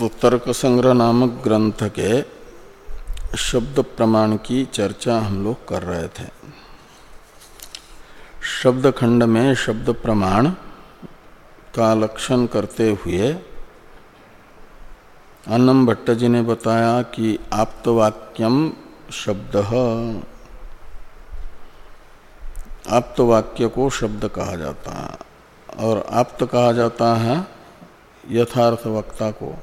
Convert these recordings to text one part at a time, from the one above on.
तो तर्क संग्रह नामक ग्रंथ के शब्द प्रमाण की चर्चा हम लोग कर रहे थे। शब्द खंड में शब्द प्रमाण का लक्षण करते हुए अन्नम भट्ट जी ने बताया कि आप्तवाक्यम शब्द। आप्तवाक्य को शब्द कहा जाता है और आप्त कहा जाता है यथार्थ वक्ता को।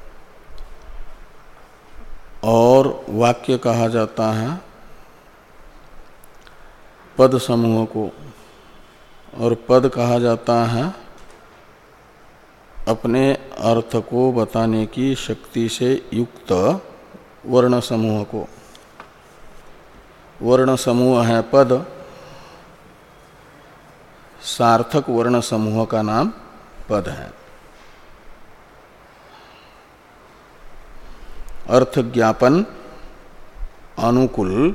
और वाक्य कहा जाता है पद समूह को। और पद कहा जाता है अपने अर्थ को बताने की शक्ति से युक्त वर्ण समूह को। वर्ण समूह है पद। सार्थक वर्ण समूह का नाम पद है। अर्थ ज्ञापन अनुकूल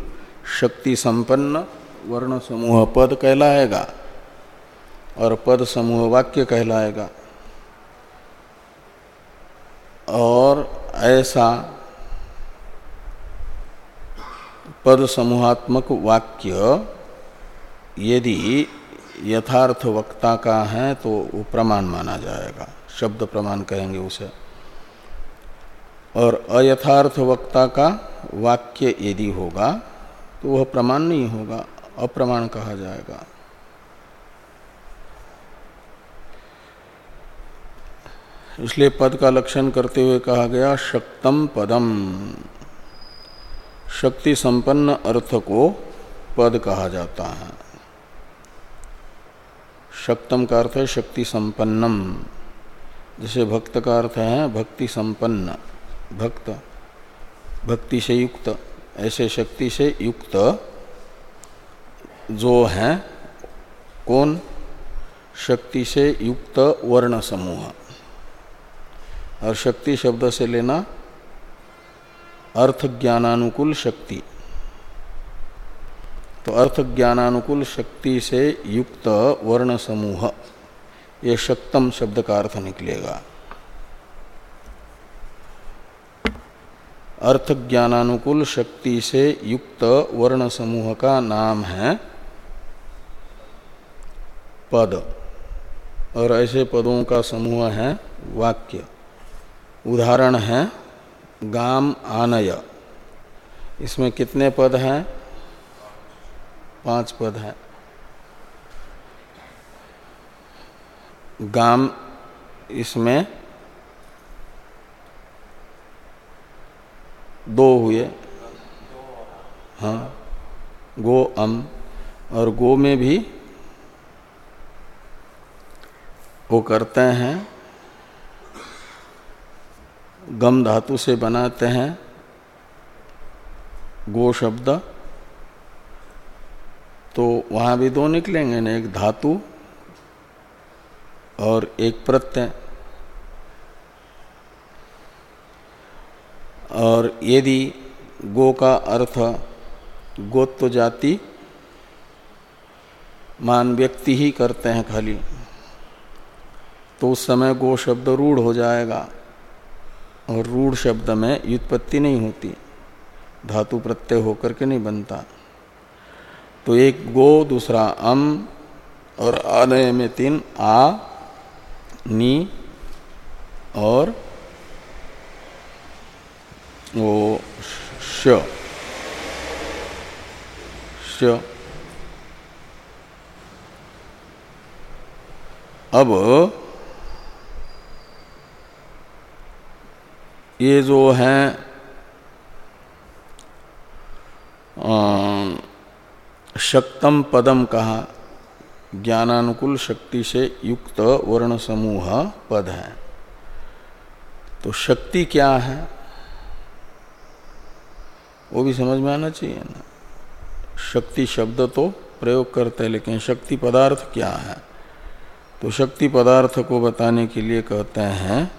शक्ति संपन्न वर्ण समूह पद कहलाएगा और पद समूह वाक्य कहलाएगा। और ऐसा पद समूहात्मक वाक्य यदि यथार्थ वक्ता का है तो वो प्रमाण माना जाएगा। शब्द प्रमाण कहेंगे उसे। और अयथार्थ वक्ता का वाक्य यदि होगा तो वह प्रमाण नहीं होगा, अप्रमाण कहा जाएगा। इसलिए पद का लक्षण करते हुए कहा गया, शक्तम पदम। शक्ति संपन्न अर्थ को पद कहा जाता है। शक्तम का अर्थ है शक्ति संपन्नम। जैसे भक्त का अर्थ है, भक्ति संपन्न। भक्त, भक्ति से युक्त, ऐसे शक्ति से युक्त जो है, कौन? शक्ति से युक्त वर्ण समूह। और शक्ति शब्द से लेना अर्थ ज्ञानानुकूल शक्ति। तो अर्थ ज्ञानानुकूल शक्ति से युक्त वर्ण समूह, ये शक्तम शब्द का अर्थ निकलेगा। अर्थ ज्ञानानुकूल शक्ति से युक्त वर्ण समूह का नाम है पद। और ऐसे पदों का समूह है वाक्य। उदाहरण है गाम आनय। इसमें कितने पद हैं? पाँच पद हैं। गाम इसमें दो हुए। हाँ गो, अम। और गो में भी वो करते हैं। गम धातु से बनाते हैं। गो शब्द। तो वहाँ भी दो निकलेंगे ना, एक धातु और एक प्रत्यय। और यदि गो का अर्थ गोत्व जाति मान व्यक्ति ही करते हैं खाली तो उस समय गो शब्द रूढ़ हो जाएगा और रूढ़ शब्द में व्युत्पत्ति नहीं होती, धातु प्रत्यय होकर के नहीं बनता। तो एक गो, दूसरा अम और आनय में तीन आ, नी और वो श अब ये जो है शक्तम पदम कहा, ज्ञानानुकूल शक्ति से युक्त वर्ण समूह पद है। तो शक्ति क्या है? वो भी समझ में आना चाहिए ना। शक्ति शब्द तो प्रयोग करते हैं, लेकिन शक्ति पदार्थ क्या है? तो शक्ति पदार्थ को बताने के लिए कहते हैं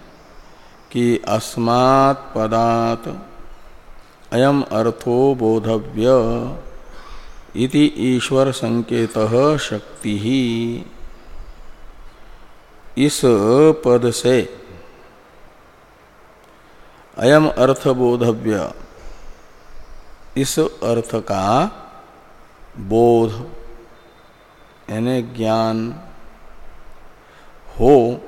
कि अस्मात् पदात अयम अर्थो बोधव्य इति ईश्वर संकेत शक्ति। ही इस पद से अयम अर्थ बोधव्य इस अर्थ का बोध, यानी ज्ञान हो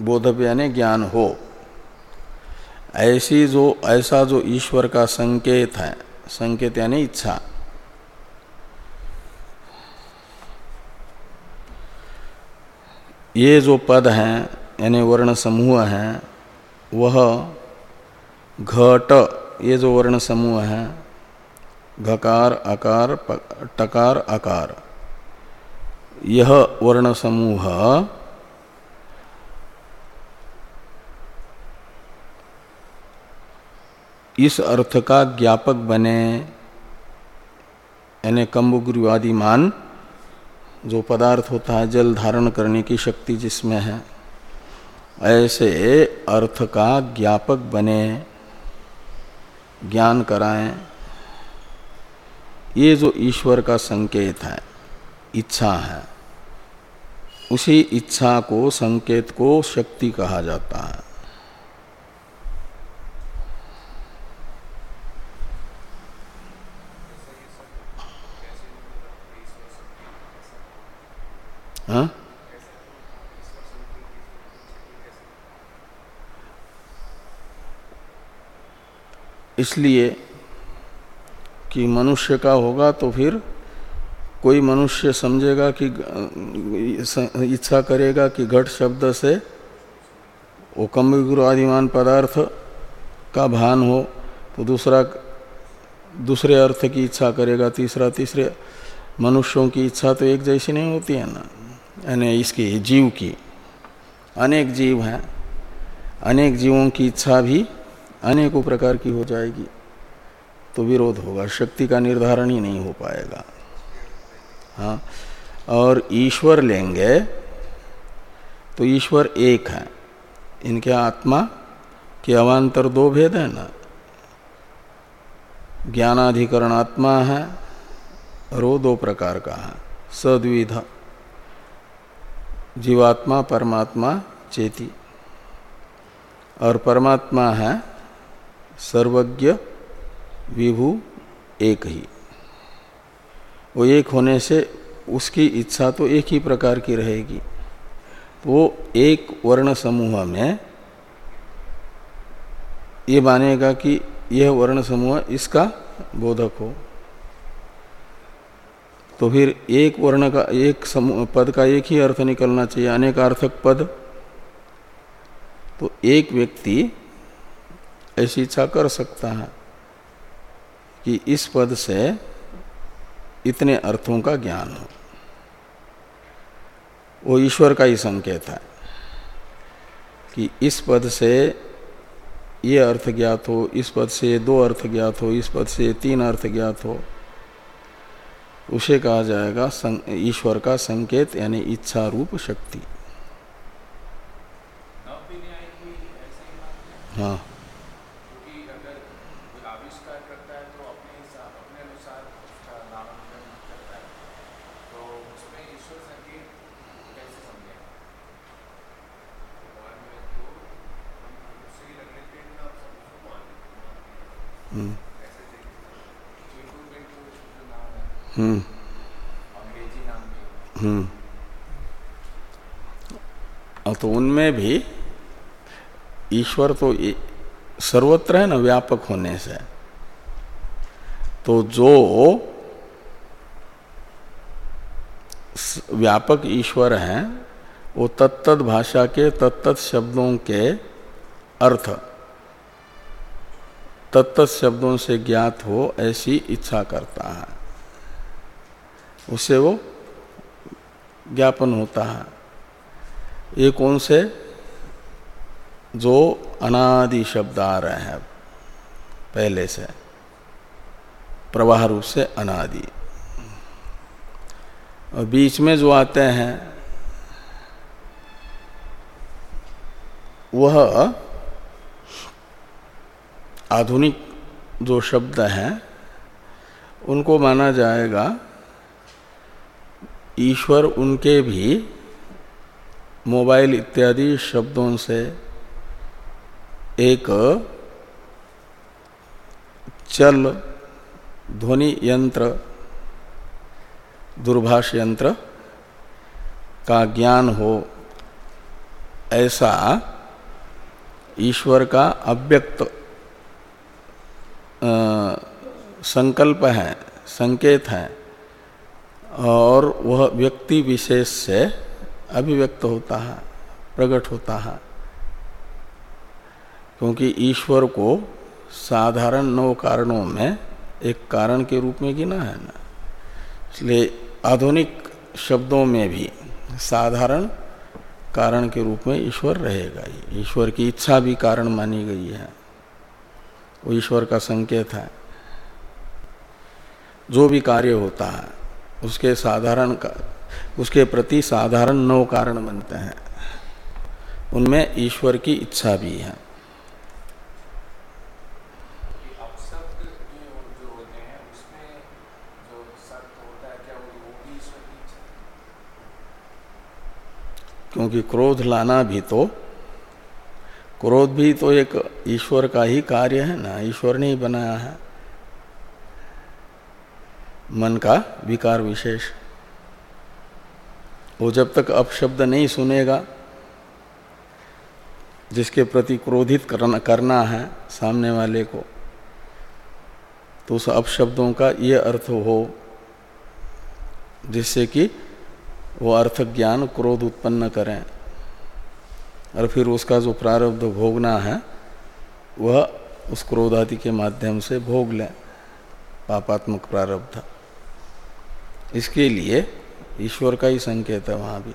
बोधव्य यानी ज्ञान हो, ऐसी जो, ऐसा जो ईश्वर का संकेत है, संकेत यानी इच्छा। ये जो पद हैं, यानी वर्ण समूह हैं, वह घट, ये जो वर्ण समूह है, घकार आकार टकार आकार यह वर्ण समूह इस अर्थ का ज्ञापक बने, यानी कम्बुग्रीवादी मान, जो पदार्थ होता है, जल धारण करने की शक्ति जिसमें है, ऐसे अर्थ का ज्ञापक बने। ज्ञान कराएँ। ये जो ईश्वर का संकेत है, इच्छा है, उसी इच्छा को, संकेत को शक्ति कहा जाता है। हाँ? इसलिए कि मनुष्य का होगा तो फिर कोई मनुष्य समझेगा कि इच्छा करेगा कि घट शब्द से वो कम गुरु आदिमान पदार्थ का भान हो तो दूसरा, दूसरे अर्थ की इच्छा करेगा, तीसरा, तीसरे मनुष्यों की इच्छा तो एक जैसी नहीं होती है ना। यानी इसकी जीव की अनेक जीव हैं, अनेक जीवों की इच्छा भी अनेकों प्रकार की हो जाएगी तो विरोध होगा, शक्ति का निर्धारण ही नहीं हो पाएगा। हाँ और ईश्वर लेंगे तो ईश्वर एक है। इनके आत्मा के अवान्तर दो भेद है ना? ज्ञानाधिकरण आत्मा है, और वो दो प्रकार का है। सद्विध, जीवात्मा, परमात्मा, चेती। और परमात्मा है सर्वज्ञ विभु एक ही। वो एक होने से उसकी इच्छा तो एक ही प्रकार की रहेगी। वो एक वर्ण समूह में ये मानेगा कि यह वर्ण समूह इसका बोधक हो। तो फिर एक वर्ण का, एक समूह, पद का एक ही अर्थ निकलना चाहिए अनेकार्थक पद। तो एक व्यक्ति ऐसी इच्छा कर सकता है कि इस पद से इतने अर्थों का ज्ञान हो। वो ईश्वर का ही संकेत है कि इस पद से ये अर्थ ज्ञात हो इस पद से दो अर्थ ज्ञात हो इस पद से तीन अर्थ ज्ञात हो उसे कहा जाएगा ईश्वर का संकेत यानी इच्छा रूप शक्ति। हाँ। हम्म तो उनमें भी ईश्वर तो सर्वत्र है ना व्यापक होने से। तो जो व्यापक ईश्वर हैं, वो तत्त भाषा के तत्त शब्दों के अर्थ। तत्त शब्दों से ज्ञात हो, ऐसी इच्छा करता है। उससे वो ज्ञापन होता है। ये कौन से? जो अनादि शब्द आ रहे हैं, पहले से। प्रवाह रूप से अनादि। और बीच में जो आते हैं, वह आधुनिक जो शब्द हैं, उनको माना जाएगा, ईश्वर उनके भी मोबाइल इत्यादि शब्दों से एक चल ध्वनि यंत्र, दूरभाष यंत्र का ज्ञान हो, ऐसा ईश्वर का अव्यक्त संकल्प है, संकेत है, और वह व्यक्ति विशेष से अभिव्यक्त होता है, प्रकट होता है। क्योंकि ईश्वर को साधारण नौ कारणों में एक कारण के रूप में गिना है ना। इसलिए आधुनिक शब्दों में भी साधारण कारण के रूप में ईश्वर रहेगा ही। ईश्वर की इच्छा भी कारण मानी गई है। वो ईश्वर का संकेत है। जो भी कार्य होता है उसके साधारण का उसके प्रति साधारण नौ कारण बनते हैं। उनमें ईश्वर की इच्छा भी है। क्योंकि क्रोध लाना भी तो क्रोध भी तो एक ईश्वर का ही कार्य है ना, ईश्वर ने ही बनाया है। मन का विकार विशेष। वो जब तक अपशब्द नहीं सुनेगा, जिसके प्रति क्रोधित करना करना है सामने वाले को तो उस अपशब्दों का ये अर्थ हो, जिससे कि वो अर्थ ज्ञान क्रोध उत्पन्न करें। और फिर उसका जो प्रारब्ध भोगना है, वह उस क्रोधादि के माध्यम से भोग लें। पापात्मक प्रारब्ध। इसके लिए ईश्वर का ही संकेत है वहाँ भी।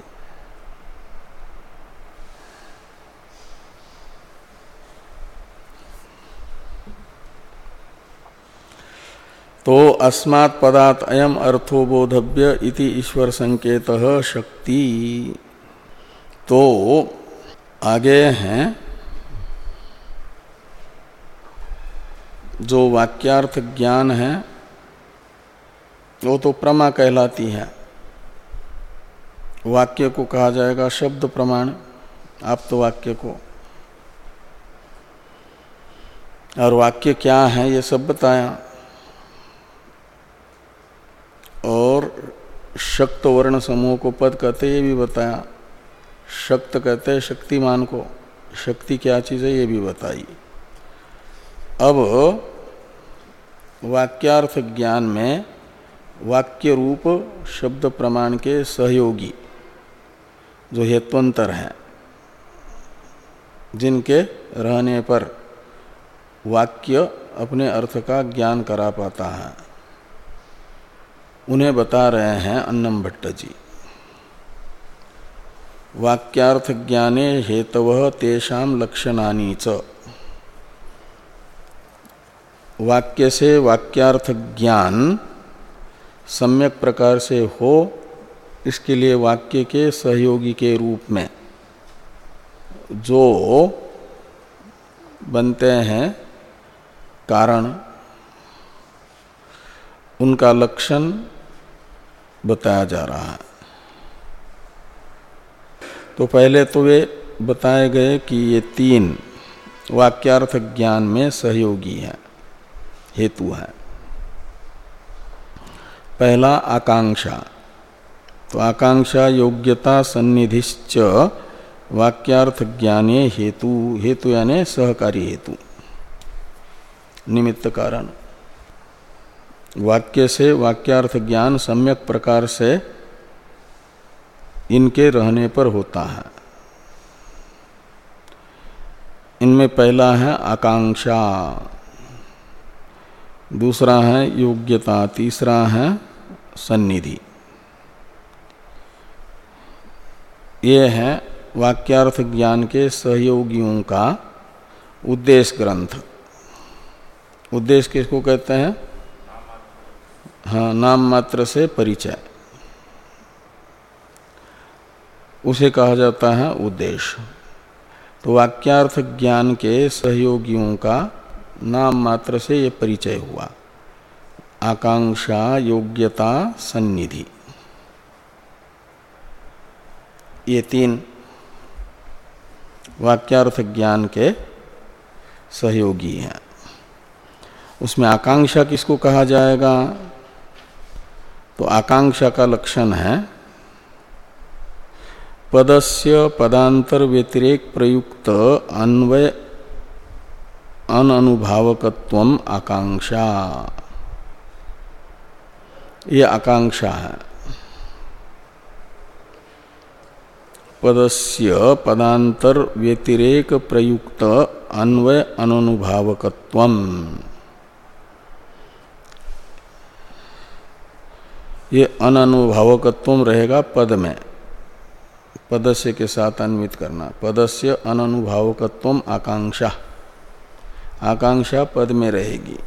तो अस्मात् पदात अयम अर्थो बोधव्य इति ईश्वर संकेत शक्ति। तो आगे हैं जो वाक्यार्थ ज्ञान है, वो तो प्रमा कहलाती है। वाक्य को कहा जाएगा शब्द प्रमाण, आप तो वाक्य को। और वाक्य क्या है, ये सब बताया। और शक्त वर्ण समूह को पद कहते ये भी बताया। शक्त कहते हैं शक्तिमान को। शक्ति क्या चीज़ है ये भी बताई अब वाक्यार्थ ज्ञान में वाक्य रूप शब्द प्रमाण के सहयोगी जो हेत्वंतर हैं, जिनके रहने पर वाक्य अपने अर्थ का ज्ञान करा पाता है। उन्हें बता रहे हैं अन्नम भट्ट जी वाक्यार्थ ज्ञाने हेतव तेषाम लक्षणानी च। वाक्य से वाक्यार्थ ज्ञान सम्यक प्रकार से हो, इसके लिए वाक्य के सहयोगी के रूप में जो बनते हैं, कारण, उनका लक्षण बताया जा रहा है। तो पहले तो वे बताए गए कि ये तीन वाक्यार्थ ज्ञान में सहयोगी हैं, हेतु हैं। पहला, आकांक्षा। तो आकांक्षा, योग्यता, सन्निधिश्च, वाक्यार्थ ज्ञाने हेतु हेतु यानी सहकारी हेतु। निमित्त कारण। वाक्य से वाक्यार्थ ज्ञान सम्यक प्रकार से इनके रहने पर होता है। इनमें पहला है आकांक्षा, दूसरा है योग्यता, तीसरा है सन्निधि। ये है वाक्यार्थ ज्ञान के सहयोगियों का उद्देश्य ग्रंथ। उद्देश्य किसको कहते हैं? हाँ नाम मात्र से परिचय। उसे कहा जाता है उद्देश्य। तो वाक्यार्थ ज्ञान के सहयोगियों का नाम मात्र से ये परिचय हुआ। आकांक्षा, योग्यता, सन्निधि। ये तीन वाक्यार्थ ज्ञान के सहयोगी है। उसमें आकांक्षा किसको कहा जाएगा? तो आकांक्षा का लक्षण है पदस्य पदांतर व्यतिरेक प्रयुक्त अन्वय अनुभावकत्व आकांक्षा ये आकांक्षा है। पदस्य पदांतर व्यतिरेक प्रयुक्त अन्वय अनुभावकत्व ये अनुभवकत्व रहेगा पद में। पदस्य के साथ अन्वित करना। पदस्य अनुभवकत्व आकांक्षा। आकांक्षा पद में रहेगी।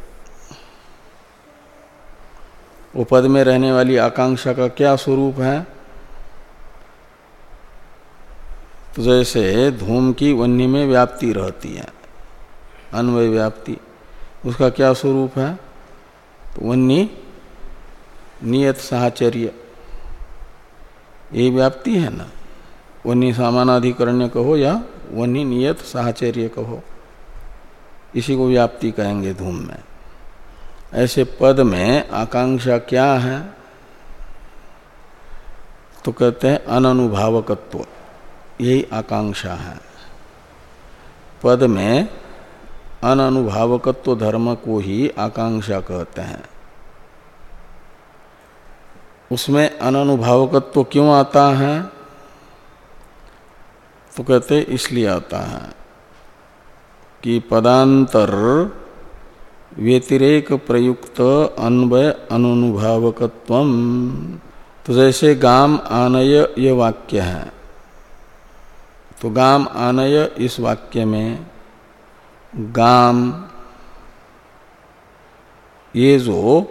वो पद में रहने वाली आकांक्षा का क्या स्वरूप है? तो जैसे धूम की वन्नी में व्याप्ति रहती है, अन्वय व्याप्ति, उसका क्या स्वरूप है? तो वन्नी नियत साहचर्य। ये व्याप्ति है ना? वन्नी सामानाधिकरण्य कहो या वन्नी नियत साहचर्य कहो। इसी को व्याप्ति कहेंगे धूम में। ऐसे पद में आकांक्षा क्या है? तो कहते हैं अननुभावकत्व। यही आकांक्षा है। पद में अननुभावकत्व धर्म को ही आकांक्षा कहते हैं। उसमें अननुभावकत्व क्यों आता है? तो कहते इसलिए आता है कि पदांतर व्यतिरेक प्रयुक्त अन्वय अनुभावकत्व तो जैसे गाम आनय ये वाक्य है तो गाम आनय इस वाक्य में गाम ये जो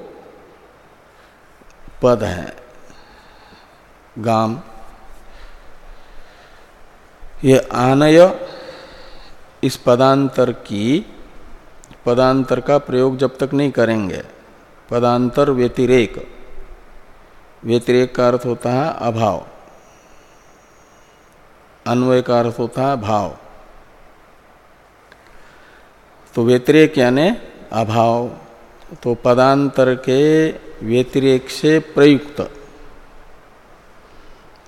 पद है, गाम ये आनय इस पदांतर की, पदांतर का प्रयोग जब तक नहीं करेंगे, पदांतर व्यतिरेक। व्यतिरेक का अर्थ होता है अभाव। अन्वय का अर्थ होता है भाव। तो व्यतिरेक यानी अभाव। तो पदांतर के व्यतिरेक से प्रयुक्त।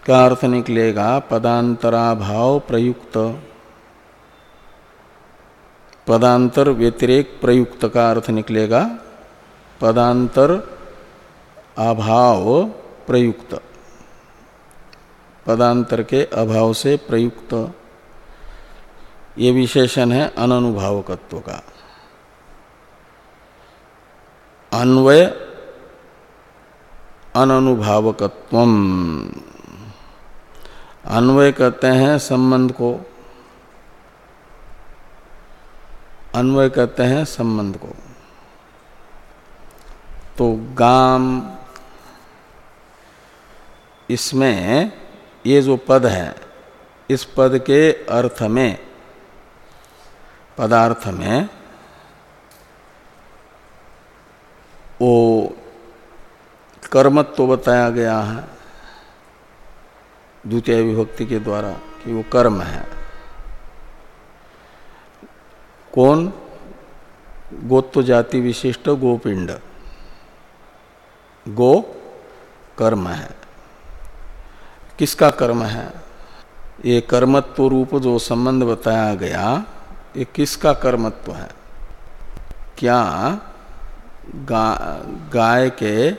का अर्थ निकलेगा, पदांतराभाव प्रयुक्त। पदांतर व्यतिरेक प्रयुक्त का अर्थ निकलेगा, पदांतर अभाव प्रयुक्त। पदांतर के अभाव से प्रयुक्त। ये विशेषण है अनुभवकत्व का। अन्वय अनुभवकत्व अन्वय कहते हैं संबंध को। अन्वय कहते हैं संबंध को। तो गाम, इसमें ये जो पद है, इस पद के अर्थ में, पदार्थ में, वो कर्मत्व तो बताया गया है। द्वितीय विभक्ति के द्वारा कि वो कर्म है। कौन? गोत्व जाति विशिष्ट गोपिंड। गो कर्म है। किसका कर्म है? ये कर्मत्व रूप जो संबंध बताया गया ये किसका कर्मत्व है? क्या गा, गाय के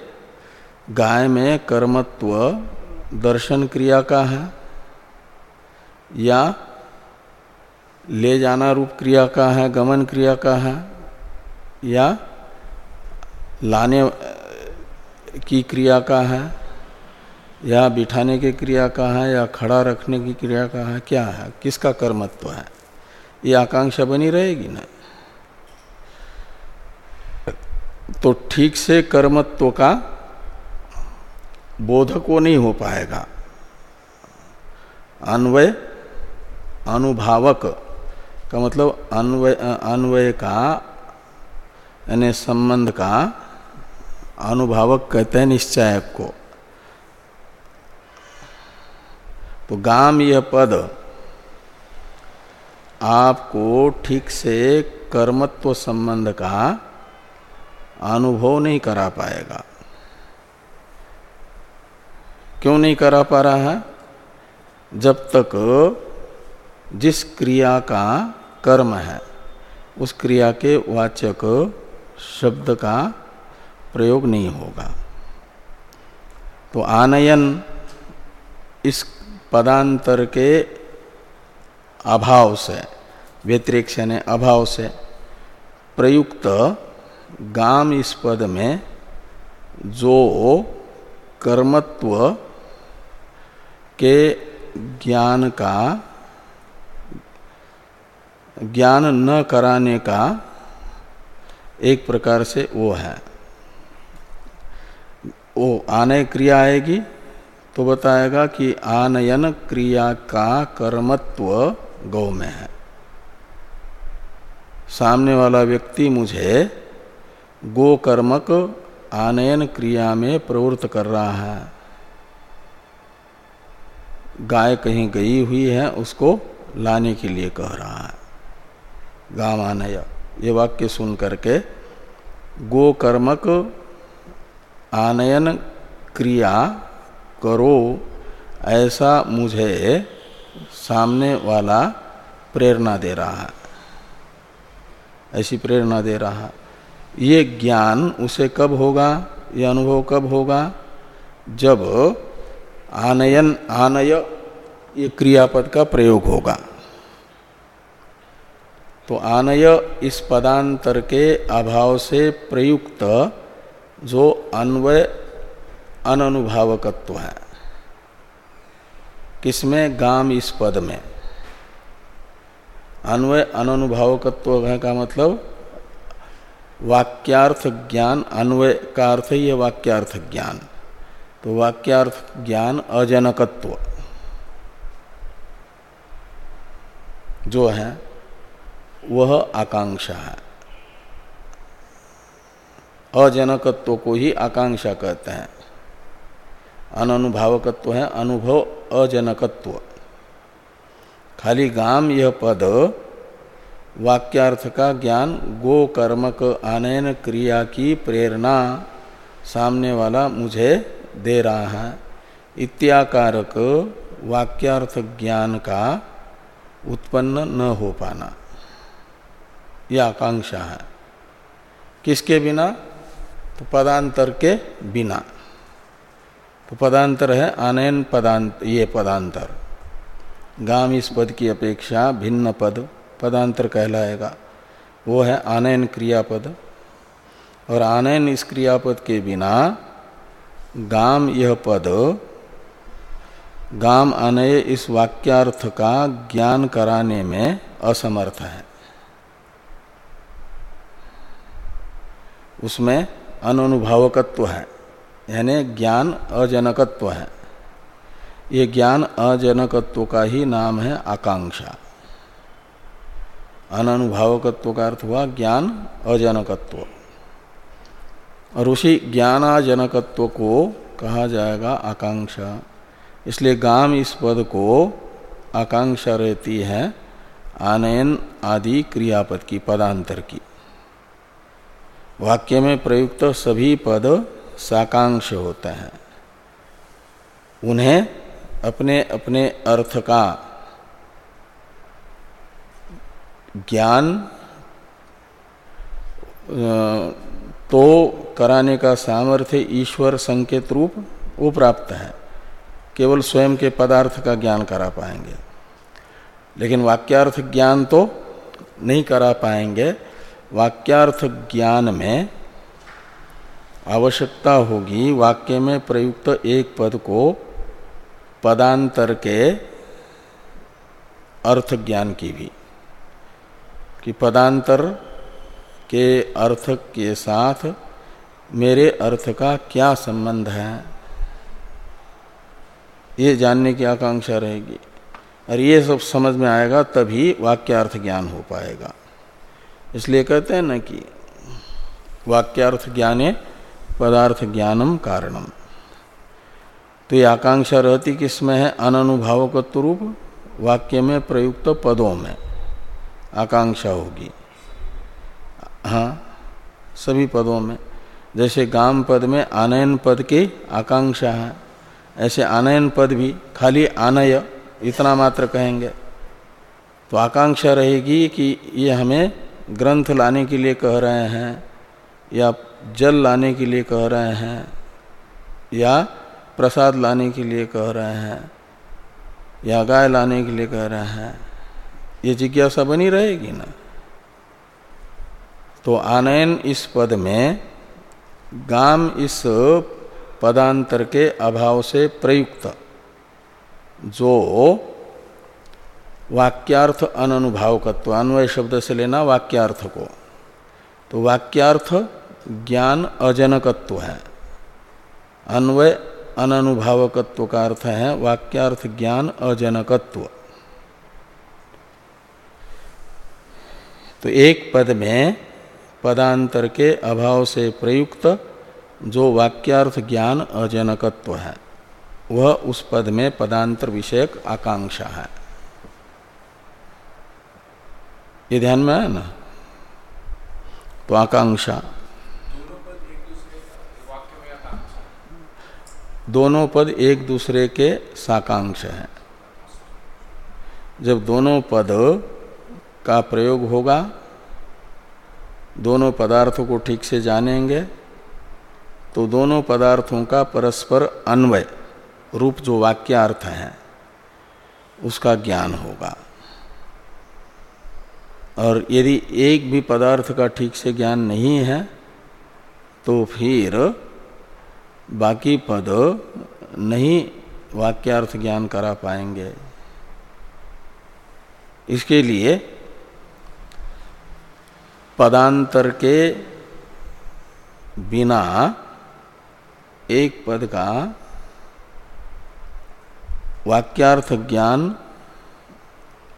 गाय में कर्मत्व दर्शन क्रिया का है, या ले जाना रूप क्रिया का है, गमन क्रिया का है, या लाने, की क्रिया का है, या बिठाने की क्रिया का है, या खड़ा रखने की क्रिया का है, क्या है, किसका कर्मत्व है? ये आकांक्षा बनी रहेगी ना? तो ठीक से कर्मत्व का बोधक वो नहीं हो पाएगा। अन्वय, अनुभावक का मतलब अन्वय अन्वय का, यानी संबंध का अनुभावक कहते हैं निश्चयक को। तो गाम यह पद आपको ठीक से कर्मत्व संबंध का अनुभव नहीं करा पाएगा। क्यों नहीं करा पा रहा है? जब तक जिस क्रिया का कर्म है, उस क्रिया के वाचक शब्द का प्रयोग नहीं होगा। तो आनयन इस पदांतर के अभाव से, व्यतिरिक्त यानी अभाव से प्रयुक्त गाम इस पद में जो कर्मत्व के ज्ञान का, ज्ञान न कराने का एक प्रकार से वो है। वो आनय क्रिया आएगी तो बताएगा कि आनयन क्रिया का कर्मत्व गौ में है। सामने वाला व्यक्ति मुझे गो कर्मक आनयन क्रिया में प्रवृत्त कर रहा है। गाय कहीं गई हुई है, उसको लाने के लिए कह रहा है। गामानय ये वाक्य सुन करके गो कर्मक आनयन क्रिया करो, ऐसा मुझे सामने वाला प्रेरणा दे रहा है। ऐसी प्रेरणा दे रहा है। ये ज्ञान उसे कब होगा, ये अनुभव कब होगा? जब आनयन, आनय, ये क्रियापद का प्रयोग होगा। तो आनय इस पदांतर के अभाव से प्रयुक्त जो अन्वय अनुभवकत्व है। किसमें? गाम इस पद में। अन्वय अनुभवकत्व का मतलब? वाक्यार्थ ज्ञान, अन्वय का अर्थ ही है वाक्यार्थ ज्ञान। तो वाक्यार्थ ज्ञान अजनकत्व। जो है, वह आकांक्षा है। अजनकत्व को ही आकांक्षा कहते हैं। अनुभावकत्व है, अनुभव अजनकत्व। खाली गाम यह पद वाक्यार्थ का ज्ञान गो कर्मक आनयन क्रिया की प्रेरणा सामने वाला मुझे दे रहा है इत्याकारक वाक्यार्थ ज्ञान का उत्पन्न न हो पाना। यह आकांक्षा है। किसके बिना? तो पदांतर के बिना। तो पदांतर है आनयन पदांत, ये पदांतर। गाम इस पद की अपेक्षा भिन्न पद पदांतर कहलाएगा। वो है आनयन क्रियापद। और आनयन इस क्रियापद के बिना गाम यह पद, गाम अनय इस वाक्यार्थ का ज्ञान कराने में असमर्थ है। उसमें अनुभावकत्व है, यानी ज्ञान अजनकत्व है। ये ज्ञान अजनकत्व का ही नाम है आकांक्षा। अनुभावकत्व का अर्थ हुआ ज्ञान अजनकत्व। और उसी ज्ञानाजनकत्व को कहा जाएगा आकांक्षा। इसलिए गाम इस पद को आकांक्षा रहती है, आनयन आदि क्रियापद की, पदांतर की। वाक्य में प्रयुक्त सभी पद साकांक्ष होते हैं। उन्हें अपने अपने अर्थ का ज्ञान तो कराने का सामर्थ्य ईश्वर संकेत रूप वो प्राप्त है। केवल स्वयं के पदार्थ का ज्ञान करा पाएँगे। लेकिन वाक्यार्थ ज्ञान तो नहीं करा पाएँगे। वाक्यार्थ ज्ञान में आवश्यकता होगी वाक्य में प्रयुक्त एक पद को पदांतर के अर्थ ज्ञान की भी। कि पदांतर के अर्थ के साथ मेरे अर्थ का क्या संबंध है? ये जानने की आकांक्षा रहेगी। और ये सब समझ में आएगा, तभी वाक्यार्थ ज्ञान हो पाएगा। इसलिए कहते हैं न कि वाक्यार्थ ज्ञाने पदार्थ ज्ञानम कारणम। तो ये आकांक्षा रहती किसमें है? अनुभवकत्व रूप वाक्य में प्रयुक्त पदों में आकांक्षा होगी। हाँ सभी पदों में। जैसे गाम पद में आनयन पद की आकांक्षा है, ऐसे आनयन पद भी खाली आनय इतना मात्र कहेंगे। तो आकांक्षा रहेगी कि ये हमें ग्रंथ लाने के लिए कह रहे हैं, या जल लाने के लिए कह रहे हैं, या प्रसाद लाने के लिए कह रहे हैं, या गाय लाने के लिए कह रहे हैं। ये जिज्ञासा बनी रहेगी ना? तो आनयन इस पद में गाम इस पदांतर के अभाव से प्रयुक्त, जो वाक्यार्थ अनुभावकत्व अन्वय शब्द से लेना वाक्यार्थ को। तो वाक्यार्थ ज्ञान अजनकत्व है। अन्वय अनुभावकत्व का अर्थ है वाक्यार्थ ज्ञान अजनकत्व। तो एक पद में पदांतर के अभाव से प्रयुक्त जो वाक्यार्थ ज्ञान अजनकत्व है, वह उस पद में पदांतर विषयक आकांक्षा है। ये ध्यान में है ना? तो आकांक्षा। दोनों पद एक दूसरे के साकांक्ष हैं। जब दोनों पद का प्रयोग होगा दोनों पदार्थों को ठीक से जानेंगे तो दोनों पदार्थों का परस्पर अन्वय, रूप जो वाक्यार्थ है, उसका ज्ञान होगा। और यदि एक भी पदार्थ का ठीक से ज्ञान नहीं है तो फिर बाकी पद नहीं वाक्यार्थ ज्ञान करा पाएँगे। इसके लिए पदांतर के बिना एक पद का वाक्यार्थ ज्ञान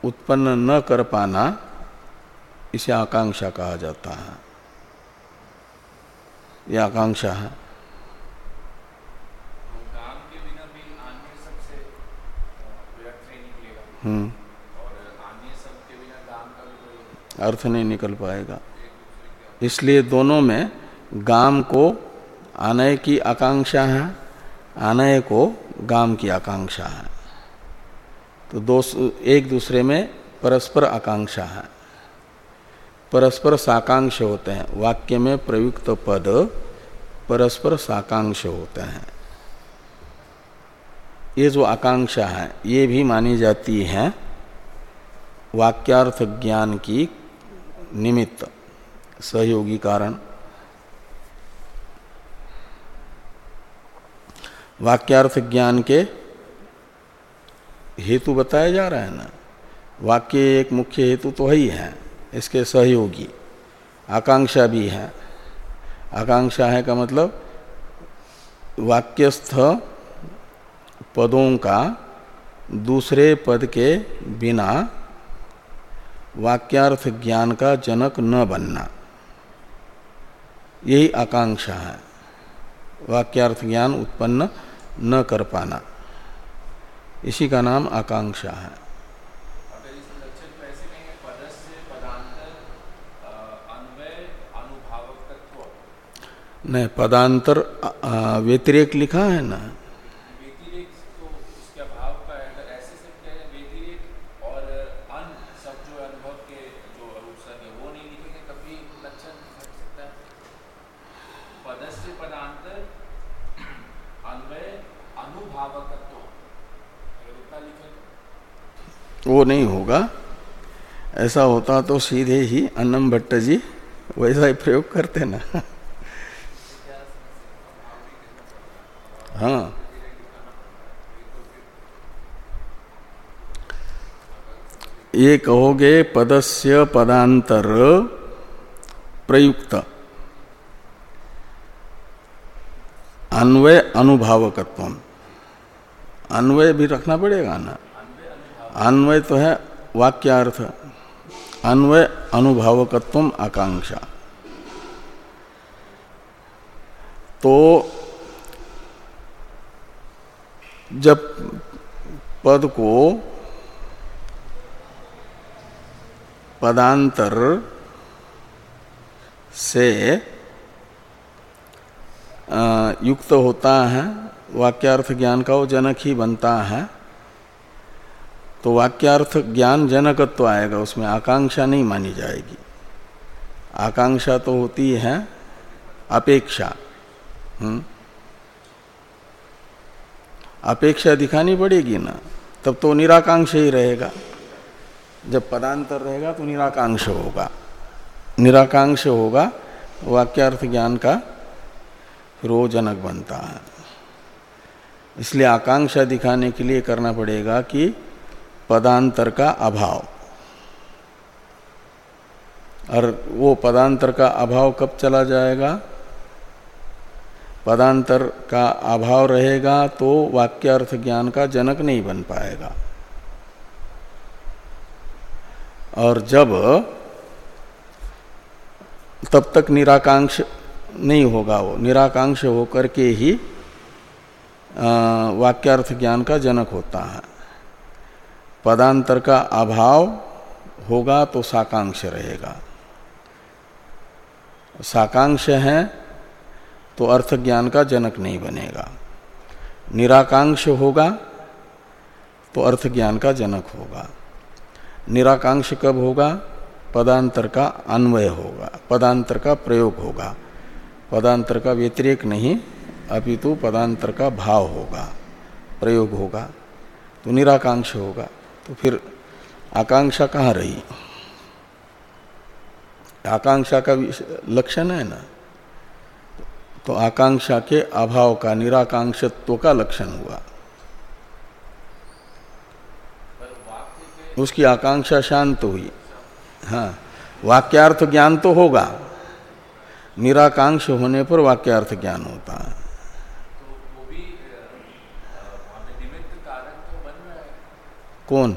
उत्पन्न न कर पाना इसे आकांक्षा कहा जाता है। यह आकांक्षा है। हम्म। अर्थ नहीं निकल पाएगा। इसलिए दोनों में गाम को आनय की आकांक्षा है, आनय को गाम की आकांक्षा है। तो दो एक दूसरे में परस्पर आकांक्षा है। परस्पर साकांक्ष होते हैं। वाक्य में प्रयुक्त पद परस्पर साकांक्ष होते हैं। ये जो आकांक्षा है, ये भी मानी जाती है वाक्यार्थ ज्ञान की निमित्त। सहयोगी कारण। वाक्यार्थ ज्ञान के हेतु बताया जा रहा है ना। वाक्य एक मुख्य हेतु तो ही है, इसके सहयोगी। आकांक्षा भी है। आकांक्षा है का मतलब वाक्यस्थ पदों का दूसरे पद के बिना वाक्यार्थ ज्ञान का जनक न बनना। यही आकांक्षा है। वाक्यार्थ ज्ञान उत्पन्न न कर पाना। इसी का नाम आकांक्षा है। नहीं पदांतर व्यतिरेक लिखा है ना? वो नहीं होगा। ऐसा होता तो सीधे ही अन्नम भट्ट जी वैसा ही प्रयोग करते ना। हाँ। ये कहोगे पदस्य पदांतर प्रयुक्त। अन्वय अनुभावकत्व अन्वय भी रखना पड़ेगा ना। अन्वय तो है वाक्यार्थ, अन्वय अनुभावकत्व आकांक्षा। तो जब पद को पदांतर से युक्त होता है, वाक्यार्थ ज्ञान का वो जनक ही बनता है। तो वाक्यार्थ ज्ञान जनकत्व आएगा, उसमें आकांक्षा नहीं मानी जाएगी। आकांक्षा तो होती है अपेक्षा। हम्म? अपेक्षा दिखानी पड़ेगी ना, तब तो निराकांक्ष ही रहेगा। जब पदांतर रहेगा तो निराकांक्ष होगा। निराकांक्ष होगा, वाक्यार्थ ज्ञान का फिर वो जनक बनता है। इसलिए आकांक्षा दिखाने के लिए करना पड़ेगा कि पदांतर का अभाव। और वो पदांतर का अभाव कब चला जाएगा? पदांतर का अभाव रहेगा तो वाक्यार्थ ज्ञान का जनक नहीं बन पाएगा। और जब तब तक निराकांक्ष नहीं होगा वो, निराकांक्ष होकर के ही वाक्यार्थ ज्ञान का जनक होता है। पदांतर का अभाव होगा तो साकांक्ष रहेगा। साकांक्ष है तो अर्थ ज्ञान का जनक नहीं बनेगा। निराकांक्ष होगा तो अर्थ ज्ञान का जनक होगा। निराकांक्ष कब होगा? पदांतर का अन्वय होगा, पदांतर का प्रयोग होगा। पदांतर का व्यतिरेक नहीं, अपितु पदांतर का भाव होगा, प्रयोग होगा। तो निराकांक्ष होगा। तो फिर आकांक्षा कहाँ रही? आकांक्षा का लक्षण है ना? तो आकांक्षा के अभाव का, निराकांक्षत्व का लक्षण हुआ। उसकी आकांक्षा शांत हुई। हाँ वाक्यार्थ ज्ञान तो होगा। निराकांक्ष होने पर वाक्यार्थ ज्ञान होता है। कौन?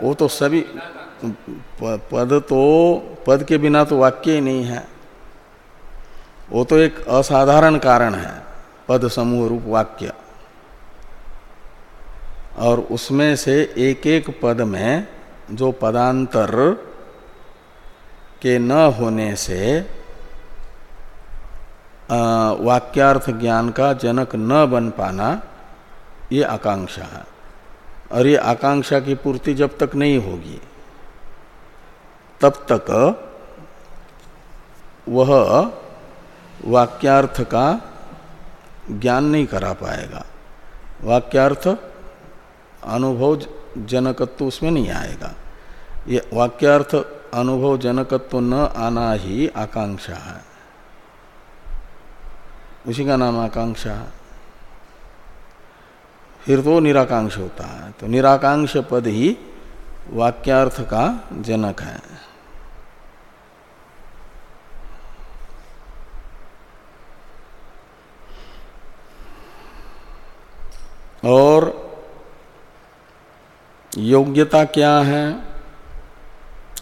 वो तो सभी, पद तो पद के बिना तो वाक्य ही नहीं है। वो तो एक असाधारण कारण है, पद समूह रूप वाक्य। और उसमें से एक एक पद में जो पदांतर के न होने से वाक्यार्थ ज्ञान का जनक न बन पाना ये आकांक्षा है। और ये आकांक्षा की पूर्ति जब तक नहीं होगी, तब तक वह वाक्यार्थ का ज्ञान नहीं करा पाएगा। वाक्यार्थ अनुभव जनकत्व उसमें नहीं आएगा। ये वाक्यार्थ अनुभव जनकत्व न आना ही आकांक्षा है। उसी का नाम आकांक्षा है। फिर तो निराकांक्ष होता है। तो निराकांक्ष पद ही वाक्यार्थ का जनक है। और योग्यता क्या है?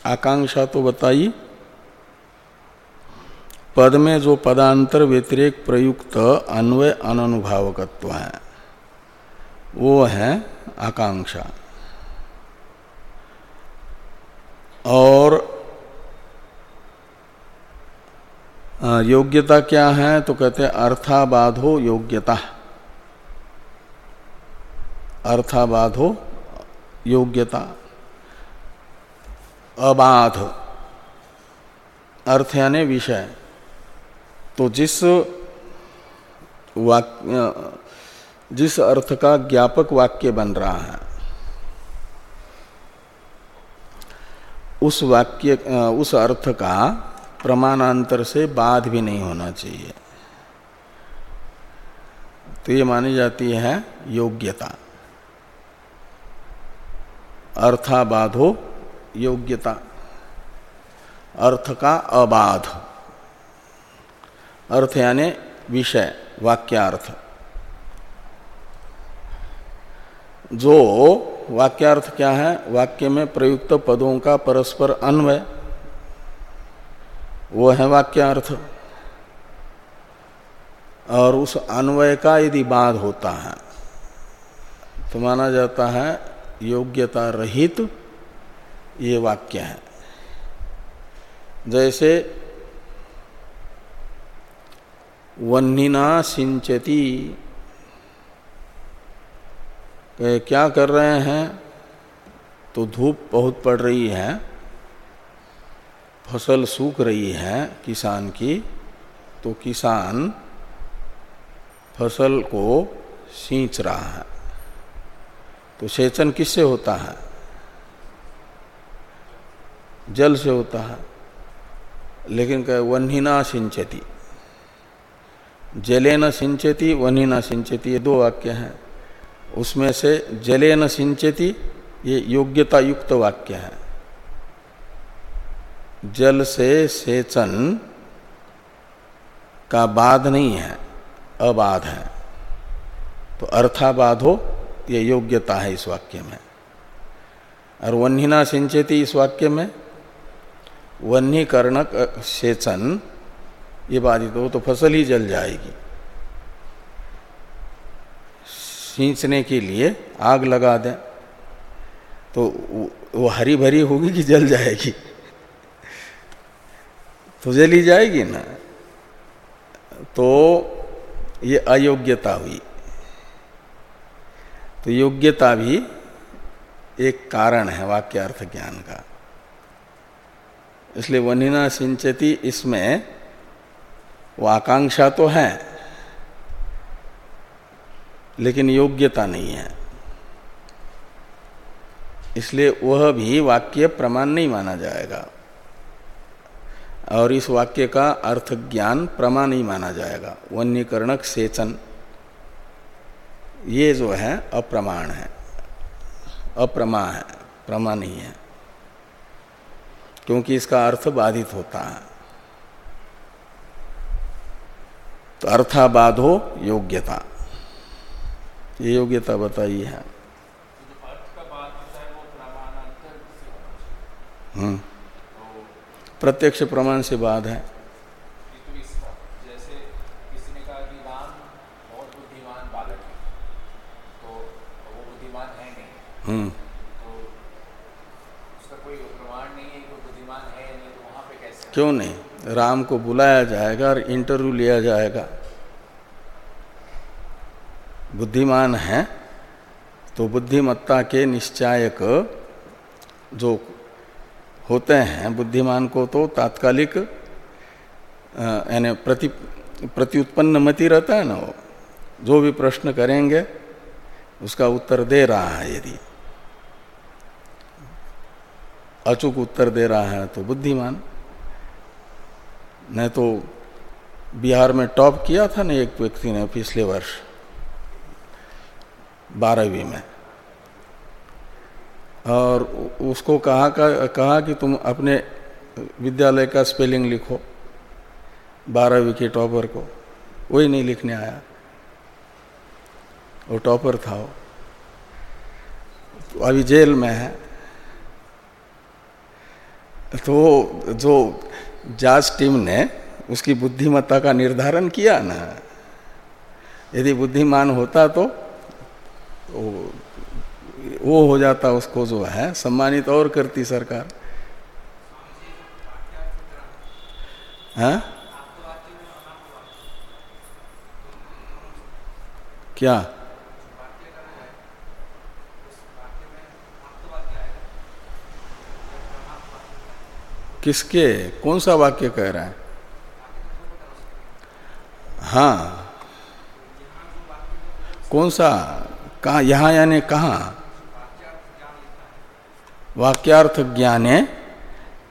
आकांक्षा तो बताई पद में जो पदांतर व्यतिरेक प्रयुक्त अन्वय अनुभावकत्व है। वो है आकांक्षा। और योग्यता क्या है? तो कहते हैं, अर्थाबाधो योग्यता। अर्थाबाधो योग्यता। अबाध। अर्थ यानी विषय। तो जिस वाक्य जिस अर्थ का ज्ञापक वाक्य बन रहा है, उस वाक्य उस अर्थ का प्रमाणांतर से बाध भी नहीं होना चाहिए। तो ये मानी जाती है योग्यता। अर्थाबाधो योग्यता। अर्थ का अबाध। अर्थ यानी विषय, वाक्यार्थ। जो वाक्यार्थ क्या है? वाक्य में प्रयुक्त पदों का परस्पर अन्वय। वो है वाक्यार्थ। और उस अन्वय का यदि बाध होता है तो माना जाता है योग्यता रहित ये वाक्य है। जैसे वन्नीना सिंचती क्या कर रहे हैं तो धूप बहुत पड़ रही है, फ़सल सूख रही है किसान की तो किसान फ़सल को सींच रहा है। तो सेचन किससे होता है? जल से होता है। लेकिन कह वन्हीना सिंचती। जले न सिंचती वन्हीना सिंचती, ये दो वाक्य हैं। उसमें से जले न सिंचती, ये योग्यता युक्त वाक्य है। जल से सेचन का बाध नहीं है, अबाध है। तो अर्थाबाध हो, ये योग्यता है इस वाक्य में। और वन्हीना सिंचेती इस वाक्य में वन्हीकरणक सेचन, ये बाधित हो तो फ़सल ही जल जाएगी। सींचने के लिए आग लगा दें तो वो हरी भरी होगी कि जल जाएगी? तो जली जाएगी ना? तो ये अयोग्यता हुई। तो योग्यता भी एक कारण है वाक्यार्थ ज्ञान का। इसलिए वनिना सिंचती, इसमें वो आकांक्षा तो है लेकिन योग्यता नहीं है। इसलिए वह भी वाक्य प्रमाण नहीं माना जाएगा। और इस वाक्य का अर्थ ज्ञान प्रमाण नहीं माना जाएगा। वन्यकरणक सेचन ये जो है, अप्रमाण है। अप्रमा है, प्रमा नहीं है। क्योंकि इसका अर्थ बाधित होता है। तो अर्थाबाधो योग्यता। ये योग्यता बताई है। हम्म। प्रत्यक्ष प्रमाण से बाध है। हम्म। क्यों नहीं? राम को बुलाया जाएगा और इंटरव्यू लिया जाएगा। बुद्धिमान है तो बुद्धिमत्ता के निश्चायक जो होते हैं, बुद्धिमान को तो तात्कालिक यानी प्रति, प्रत्युत्पन्न मति रहता है ना वो। जो भी प्रश्न करेंगे, उसका उत्तर दे रहा है यदि। अचूक उत्तर दे रहा है तो बुद्धिमान। नहीं तो बिहार में टॉप किया था ना एक व्यक्ति ने पिछले वर्ष? बारहवीं में। और उसको कहा का, कहा कि तुम अपने विद्यालय का स्पेलिंग लिखो। बारहवीं के टॉपर को। वही नहीं लिखने आया। वो टॉपर था वो। तो अभी जेल में है। तो जो जाँच टीम ने उसकी बुद्धिमत्ता का निर्धारण किया ना यदि बुद्धिमान होता तो वो हो जाता उसको जो है, सम्मानित और करती सरकार। है? क्या? किसके? कौन सा वाक्य कह रहा है? हाँ। कौन सा? कहा, यहाँ यानी कहा? वाक्यार्थ ज्ञाने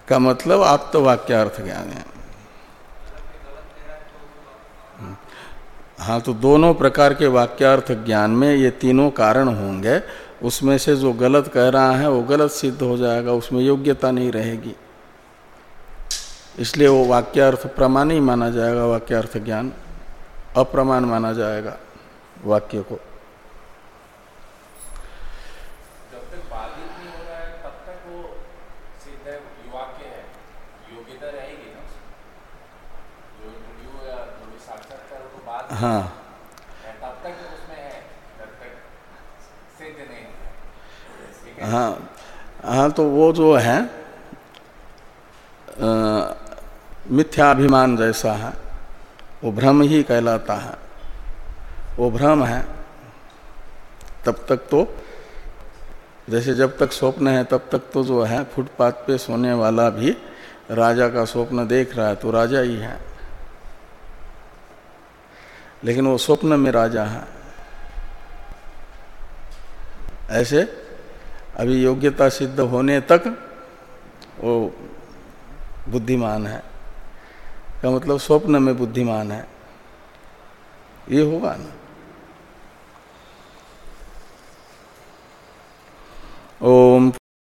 का मतलब आप तो वाक्यार्थ ज्ञान। है हाँ तो दोनों प्रकार के वाक्यार्थ ज्ञान में ये तीनों कारण होंगे। उसमें से जो गलत कह रहा है, वो गलत सिद्ध हो जाएगा, उसमें योग्यता नहीं रहेगी। इसलिए वो वाक्यार्थ प्रमाण ही माना जाएगा, वाक्यार्थ ज्ञान। अप्रमाण माना जाएगा वाक्य को हाँ हाँ हाँ तो वो जो है मिथ्याभिमान जैसा है, वो भ्रम ही कहलाता है। वो भ्रम है, तब तक तो जैसे जब तक स्वप्न है, तब तक तो जो है, फुटपाथ पे सोने वाला भी राजा का स्वप्न देख रहा है तो राजा ही है। लेकिन वो स्वप्न में राजा है। ऐसे अभी योग्यता सिद्ध होने तक वो बुद्धिमान है। का मतलब स्वप्न में बुद्धिमान है। ये होगा ना।